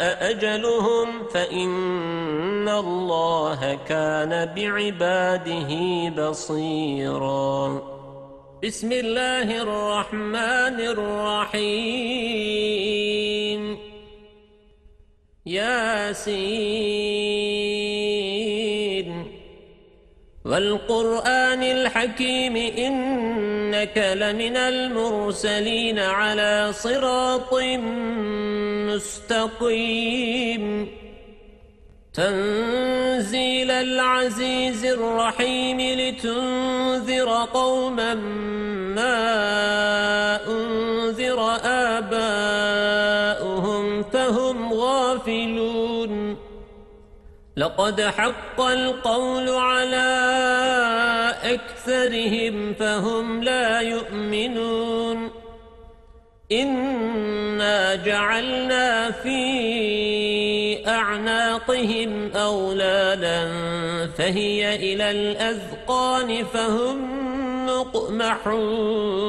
أجلهم فإن الله كان بعباده بصيرا. بسم الله الرحمن الرحيم. ياسين والقرآن الحكيم إنك لمن المرسلين على صراط مستقيم. تنزيل العزيز الرحيم لتنذر قوما ما أنذر آباؤهم فهم غافلون. لقد حق القول على أكثرهم فهم لا يؤمنون. إنا جعلنا في أعناقهم أولادا فهي إلى الأذقان فهم مقمحون.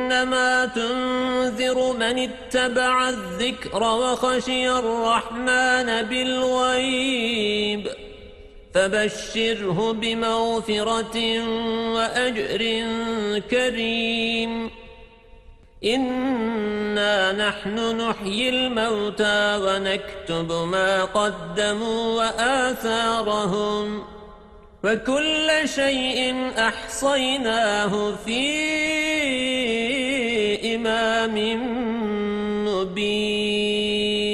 إنما تنذر من اتبع الذكر وخشي الرحمن بالغيب. فبشره بمغفرة وأجر كريم. إنا نحن نحيي الموتى ونكتب ما قدموا وآثارهم. وكل شيء أحصيناه في بإمام مبين